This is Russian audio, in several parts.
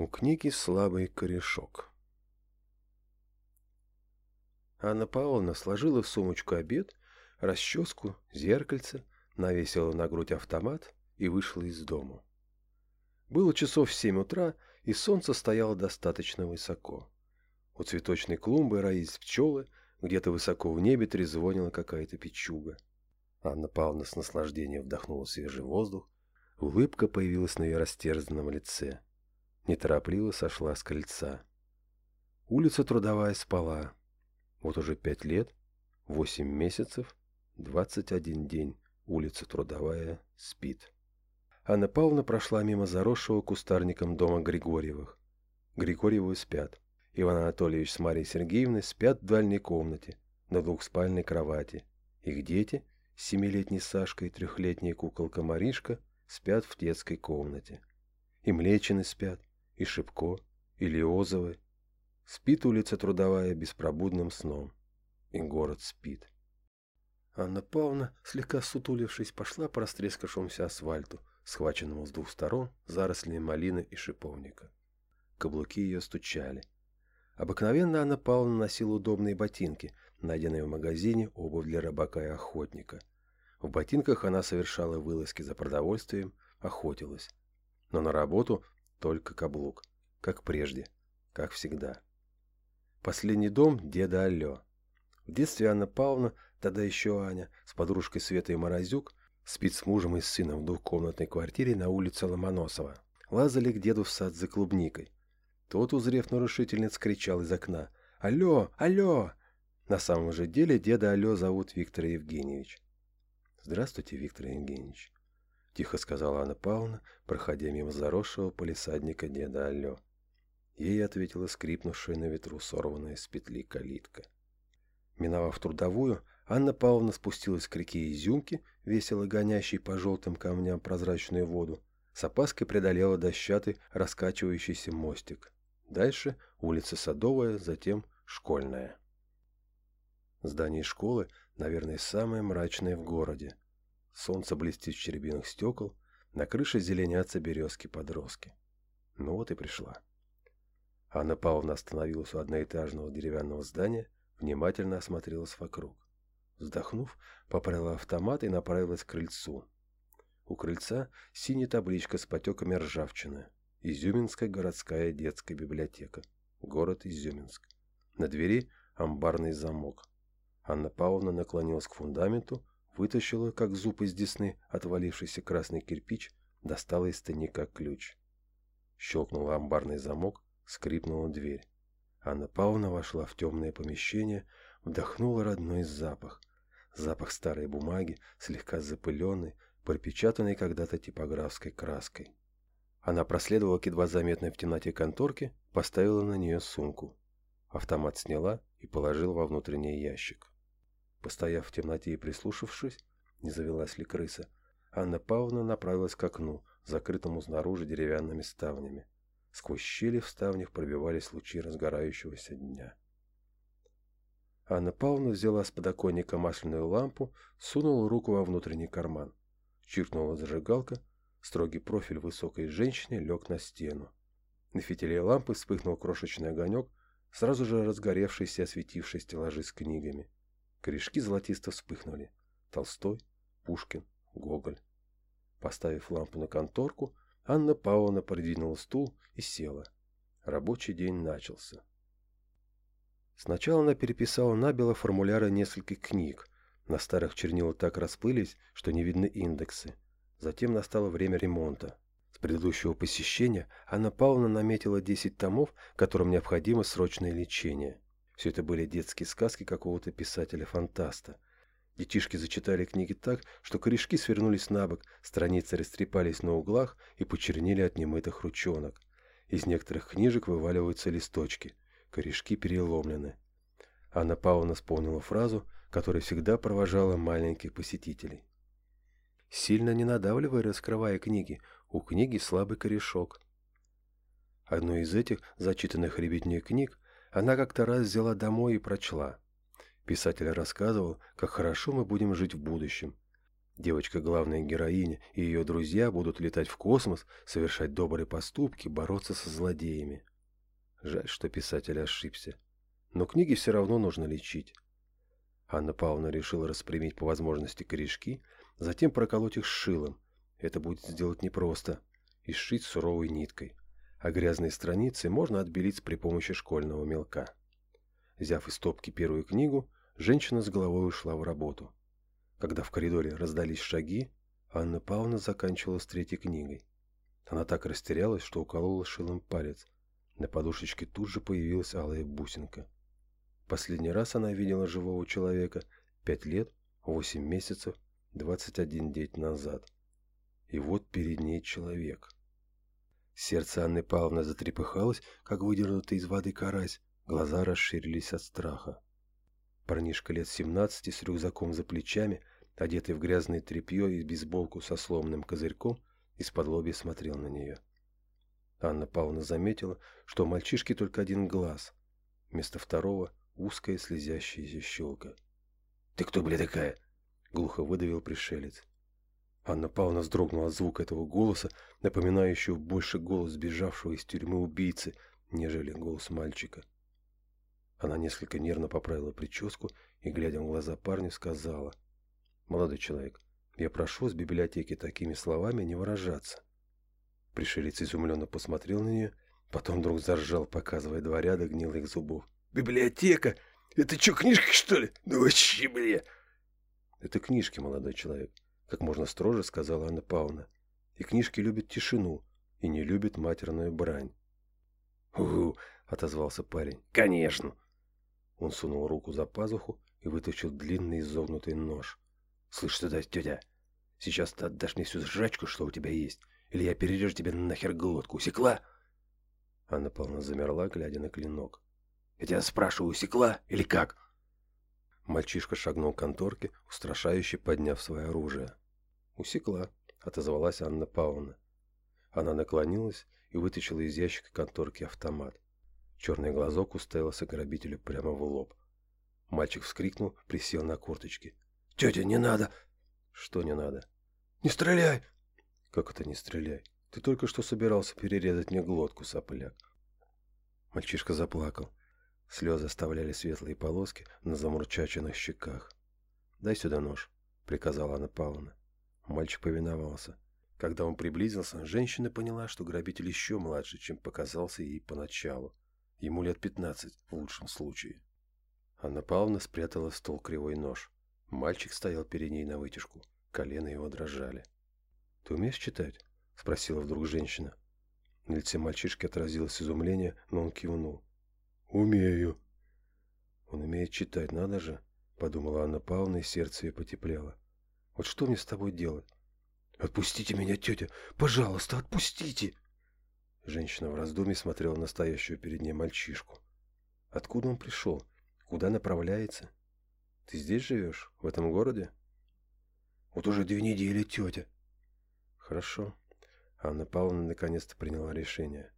У книги слабый корешок. Анна Павловна сложила в сумочку обед, расческу, зеркальце, навесила на грудь автомат и вышла из дому. Было часов семь утра, и солнце стояло достаточно высоко. У цветочной клумбы роились пчелы, где-то высоко в небе трезвонила какая-то печуга. Анна Павловна с наслаждением вдохнула свежий воздух, улыбка появилась на ее растерзанном лице неторопливо сошла с крыльца. Улица Трудовая спала. Вот уже пять лет, восемь месяцев, двадцать один день улица Трудовая спит. Анна Павловна прошла мимо заросшего кустарником дома Григорьевых. Григорьевы спят. Иван Анатольевич с Марией Сергеевной спят в дальней комнате, на двухспальной кровати. Их дети, семилетний Сашка и трехлетняя куколка Маришка, спят в детской комнате. И Млечины спят, и Шипко, и Лиозовы. Спит улица Трудовая беспробудным сном, и город спит. Анна Павловна, слегка сутулившись, пошла по растрескавшемуся асфальту, схваченному с двух сторон зарослями малины и шиповника. Каблуки ее стучали. Обыкновенно Анна Павловна носила удобные ботинки, найденные в магазине обувь для рыбака и охотника. В ботинках она совершала вылазки за продовольствием, охотилась. Но на работу только каблук. Как прежде. Как всегда. Последний дом деда Алло. В детстве Анна Павловна, тогда еще Аня, с подружкой Светой Морозюк, спит с мужем и сыном в двухкомнатной квартире на улице Ломоносова. Лазали к деду в сад за клубникой. Тот, узрев нарушительниц, кричал из окна «Алло! Алло!» На самом же деле деда Алло зовут Виктор Евгеньевич. «Здравствуйте, Виктор Евгеньевич». — тихо сказала Анна Павловна, проходя мимо заросшего полисадника деда Алло. Ей ответила скрипнувшая на ветру сорванная с петли калитка. Миновав трудовую, Анна Павловна спустилась к реке Изюмки, весело гонящей по желтым камням прозрачную воду, с опаской преодолела дощатый раскачивающийся мостик. Дальше улица Садовая, затем Школьная. Здание школы, наверное, самое мрачное в городе. Солнце блестит в черепинах стекол, на крыше зеленятся березки-подростки. Ну вот и пришла. Анна Павловна остановилась у одноэтажного деревянного здания, внимательно осмотрелась вокруг. Вздохнув, поправила автомат и направилась к крыльцу. У крыльца синяя табличка с потеками ржавчины. Изюминская городская детская библиотека. Город Изюминск. На двери амбарный замок. Анна Павловна наклонилась к фундаменту, Вытащила, как зуб из десны, отвалившийся красный кирпич, достала из тайника ключ. Щелкнул амбарный замок, скрипнула дверь. Анна Павловна вошла в темное помещение, вдохнула родной запах. Запах старой бумаги, слегка запыленной, пропечатанной когда-то типографской краской. Она проследовала к едва заметной в темноте конторке, поставила на нее сумку. Автомат сняла и положила во внутренний ящик. Постояв в темноте и прислушавшись, не завелась ли крыса, Анна Павловна направилась к окну, закрытому снаружи деревянными ставнями. Сквозь щели в ставнях пробивались лучи разгорающегося дня. Анна Павловна взяла с подоконника масляную лампу, сунула руку во внутренний карман. Чиркнула зажигалка, строгий профиль высокой женщины лег на стену. На фитиле лампы вспыхнул крошечный огонек, сразу же разгоревшийся осветивший стеллажи с книгами. Корешки золотисто вспыхнули. Толстой, Пушкин, Гоголь. Поставив лампу на конторку, Анна Павловна продвинула стул и села. Рабочий день начался. Сначала она переписала набело формуляры нескольких книг. На старых чернила так расплылись, что не видны индексы. Затем настало время ремонта. С предыдущего посещения Анна Павловна наметила 10 томов, которым необходимо срочное лечение. Все это были детские сказки какого-то писателя-фантаста. Детишки зачитали книги так, что корешки свернулись на бок, страницы растрепались на углах и почернели от немытых ручонок. Из некоторых книжек вываливаются листочки. Корешки переломлены. Анна Павловна вспомнила фразу, которая всегда провожала маленьких посетителей. «Сильно не надавливай, раскрывая книги. У книги слабый корешок». Одну из этих зачитанных ребятней книг она как-то раз взяла домой и прочла. Писатель рассказывал, как хорошо мы будем жить в будущем. Девочка главная героиня и ее друзья будут летать в космос, совершать добрые поступки, бороться со злодеями. Жаль, что писатель ошибся. Но книги все равно нужно лечить. Анна Павловна решила распрямить по возможности корешки, затем проколоть их шилом. Это будет сделать непросто. И сшить суровой ниткой. А грязные страницы можно отбелить при помощи школьного мелка. Взяв из стопки первую книгу, женщина с головой ушла в работу. Когда в коридоре раздались шаги, Анна Павловна заканчивала с третьей книгой. Она так растерялась, что уколола шилом палец. На подушечке тут же появилась алая бусинка. Последний раз она видела живого человека пять лет, восемь месяцев, двадцать один день назад. И вот перед ней человек. Сердце Анны Павловны затрепыхалось, как выдернутый из воды карась, глаза расширились от страха. Парнишка лет семнадцати с рюкзаком за плечами, одетый в грязное тряпье и бейсболку со сломанным козырьком, из-под лобья смотрел на нее. Анна Павловна заметила, что у мальчишки только один глаз. Вместо второго узкая слезящаяся щелка. «Ты кто, бля, такая?» — глухо выдавил пришелец. Анна Павловна вздрогнула от звука этого голоса, напоминающего больше голос сбежавшего из тюрьмы убийцы, нежели голос мальчика. Она несколько нервно поправила прическу и, глядя в глаза парню, сказала. «Молодой человек, я прошу с библиотеки такими словами не выражаться». Пришелец изумленно посмотрел на нее, потом вдруг заржал, показывая два ряда гнилых зубов. Библиотека? Это что, книжки, что ли? Ну вообще, бля. Это книжки, молодой человек, как можно строже сказала Анна Павловна. И книжки любят тишину и не любят матерную брань. «Угу», — отозвался парень. «Конечно». Он сунул руку за пазуху и вытащил длинный изогнутый нож. «Слышь сюда, тетя, сейчас ты отдашь мне всю жрачку, что у тебя есть, или я перережу тебе нахер глотку, усекла?» Анна Павловна замерла, глядя на клинок. Я тебя спрашиваю, усекла или как?» Мальчишка шагнул к конторке, устрашающе подняв свое оружие. «Усекла», — отозвалась Анна Павловна. Она наклонилась и вытащила из ящика конторки автомат. Черный глазок уставился грабителю прямо в лоб. Мальчик вскрикнул, присел на корточки. «Тетя, не надо!» «Что не надо?» «Не стреляй!» «Как это не стреляй? Ты только что собирался перерезать мне глотку, сопляк!» Мальчишка заплакал. Слезы оставляли светлые полоски на замурчаченных щеках. «Дай сюда нож», — приказала Анна Павловна. Мальчик повиновался. Когда он приблизился, женщина поняла, что грабитель еще младше, чем показался ей поначалу. Ему лет пятнадцать, в лучшем случае. Анна Павловна спрятала в стол кривой нож. Мальчик стоял перед ней на вытяжку. Колено его дрожали. «Ты умеешь читать?» — спросила вдруг женщина. На лице мальчишки отразилось изумление, но он кивнул. «Умею». «Он умеет читать, надо же», — подумала Анна Павловна, и сердце ее потеплело. «Вот что мне с тобой делать?» «Отпустите меня, тетя! Пожалуйста, отпустите!» Женщина в раздумье смотрела на стоящего перед ней мальчишку. «Откуда он пришел? Куда направляется? Ты здесь живешь? В этом городе?» «Вот уже две недели, тетя!» «Хорошо». Анна Павловна наконец-то приняла решение.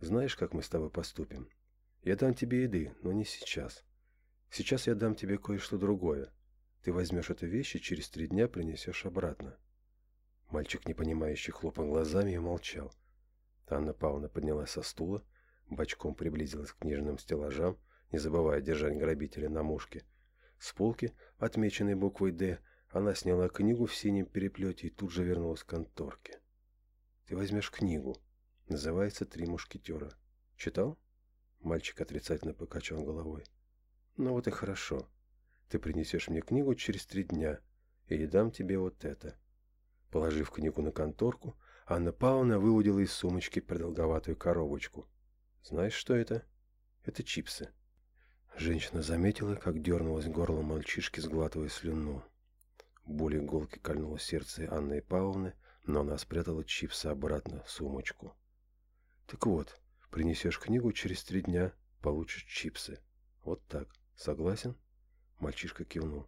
«Знаешь, как мы с тобой поступим?» Я дам тебе еды, но не сейчас. Сейчас я дам тебе кое-что другое. Ты возьмешь эту вещь и через три дня принесешь обратно. Мальчик, непонимающий, хлопал глазами молчал. Анна Павловна поднялась со стула, бочком приблизилась к книжным стеллажам, не забывая держать грабителя на мушке. С полки, отмеченной буквой «Д», она сняла книгу в синем переплете и тут же вернулась к конторке. «Ты возьмешь книгу. Называется «Три мушкетера». Читал?» Мальчик отрицательно покачал головой. «Ну вот и хорошо. Ты принесешь мне книгу через три дня, и я дам тебе вот это». Положив книгу на конторку, Анна Павловна выудила из сумочки продолговатую коробочку. «Знаешь, что это?» «Это чипсы». Женщина заметила, как дернулось горло мальчишки, сглатывая слюну. Боль иголки кольнуло сердце Анны Павловны, но она спрятала чипсы обратно в сумочку. «Так вот, Принесешь книгу, через три дня получишь чипсы. Вот так. Согласен? Мальчишка кивнул.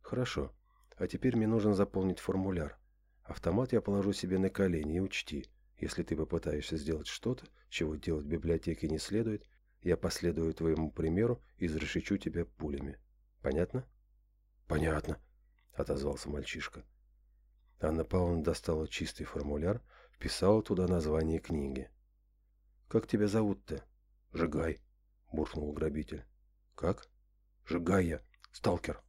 Хорошо. А теперь мне нужно заполнить формуляр. Автомат я положу себе на колени и учти. Если ты попытаешься сделать что-то, чего делать в библиотеке не следует, я последую твоему примеру и изрешечу тебя пулями. Понятно? Понятно, отозвался мальчишка. Анна Павловна достала чистый формуляр, вписала туда название книги. «Как тебя зовут-то?» «Жигай», — буркнул грабитель. «Как?» «Жигай я, сталкер».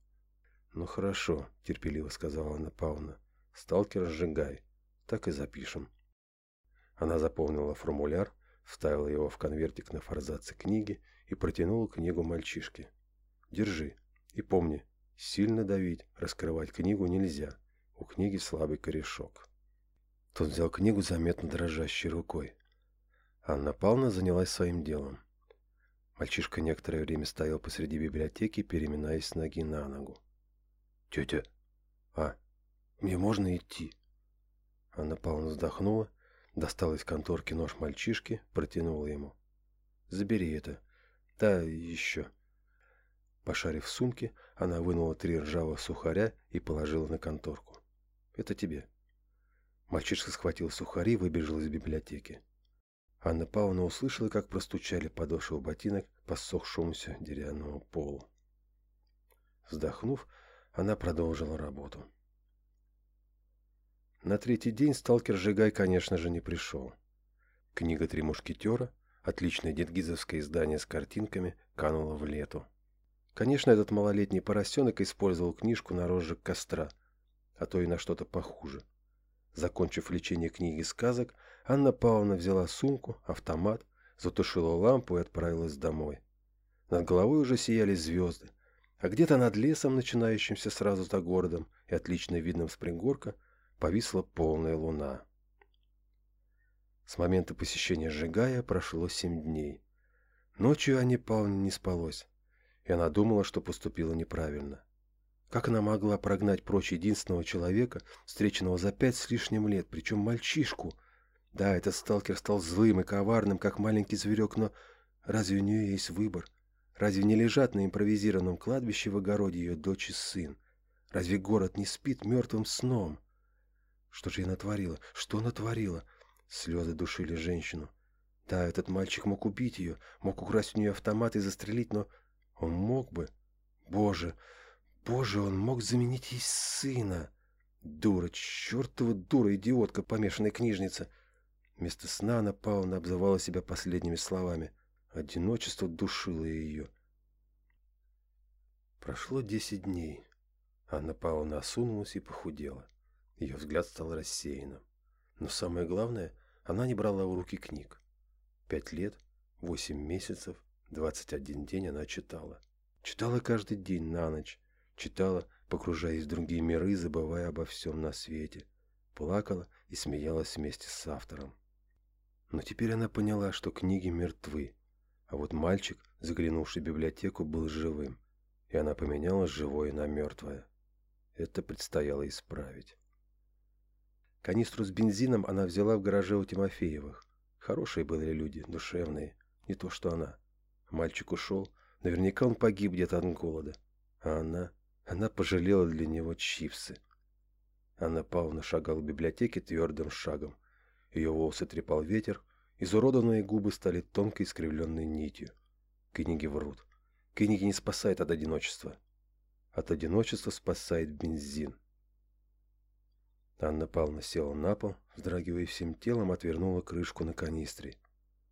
«Ну хорошо», — терпеливо сказала Анна Павловна. «Сталкер сжигай. Так и запишем». Она заполнила формуляр, вставила его в конвертик на форзаце книги и протянула книгу мальчишке. «Держи. И помни, сильно давить, раскрывать книгу нельзя. У книги слабый корешок». Тот взял книгу заметно дрожащей рукой. Анна Павловна занялась своим делом. Мальчишка некоторое время стоял посреди библиотеки, переминаясь с ноги на ногу. «Тетя, а, мне можно идти?» Анна Павловна вздохнула, достала из конторки нож мальчишки, протянула ему. «Забери это. Да, еще». Пошарив в сумке, она вынула три ржавых сухаря и положила на конторку. «Это тебе». Мальчишка схватил сухари и выбежал из библиотеки. Анна Павловна услышала, как простучали подошвы ботинок по ссохшемуся деревянному полу. Вздохнув, она продолжила работу. На третий день сталкер Жигай, конечно же, не пришел. Книга «Три мушкетера», отличное детгизовское издание с картинками, канула в лету. Конечно, этот малолетний поросенок использовал книжку на розжиг костра, а то и на что-то похуже. Закончив лечение книги сказок, Анна Павловна взяла сумку, автомат, затушила лампу и отправилась домой. Над головой уже сияли звезды, а где-то над лесом, начинающимся сразу за городом и отлично видным с пригорка, повисла полная луна. С момента посещения Жигая прошло семь дней. Ночью Анне Павловне не спалось, и она думала, что поступила неправильно. Как она могла прогнать прочь единственного человека, встреченного за пять с лишним лет, причем мальчишку? Да, этот сталкер стал злым и коварным, как маленький зверек, но разве у нее есть выбор? Разве не лежат на импровизированном кладбище в огороде ее дочь и сын? Разве город не спит мертвым сном? Что же я натворила? Что натворила? Слезы душили женщину. Да, этот мальчик мог убить ее, мог украсть у нее автомат и застрелить, но он мог бы. Боже, боже, он мог заменить ей сына. Дура, чертова дура, идиотка, помешанная книжница. Вместо сна она Павловна обзывала себя последними словами — Одиночество душило ее. Прошло десять дней. Анна Павловна осунулась и похудела. Ее взгляд стал рассеянным. Но самое главное, она не брала в руки книг. Пять лет, восемь месяцев, двадцать один день она читала. Читала каждый день на ночь. Читала, погружаясь в другие миры, забывая обо всем на свете. Плакала и смеялась вместе с автором. Но теперь она поняла, что книги мертвы. А вот мальчик, заглянувший в библиотеку, был живым, и она поменяла живое на мертвое. Это предстояло исправить. Канистру с бензином она взяла в гараже у Тимофеевых. Хорошие были люди, душевные, не то что она. Мальчик ушел, наверняка он погиб где-то от голода. А она, она пожалела для него чипсы. Анна Павловна шагала в библиотеке твердым шагом. Ее волосы трепал ветер, Изуродованные губы стали тонкой искривленной нитью. Книги врут. Книги не спасают от одиночества. От одиночества спасает бензин. Анна Павловна села на пол, вздрагивая всем телом, отвернула крышку на канистре.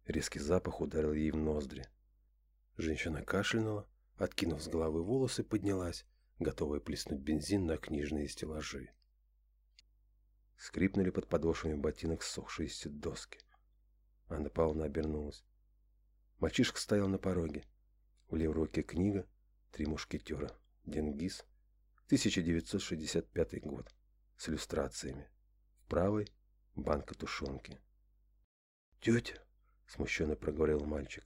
Резкий запах ударил ей в ноздри. Женщина кашлянула, откинув с головы волосы, поднялась, готовая плеснуть бензин на книжные стеллажи. Скрипнули под подошвами ботинок ссохшиеся доски. Анна Павловна обернулась. Мальчишка стоял на пороге. В левой руке книга «Три мушкетера». Денгиз. 1965 год. С иллюстрациями. В правой – банка тушенки. «Тетя!» – смущенно проговорил мальчик.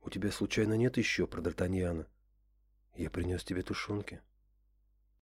«У тебя случайно нет еще про Д'Артаньяна? Я принес тебе тушенки».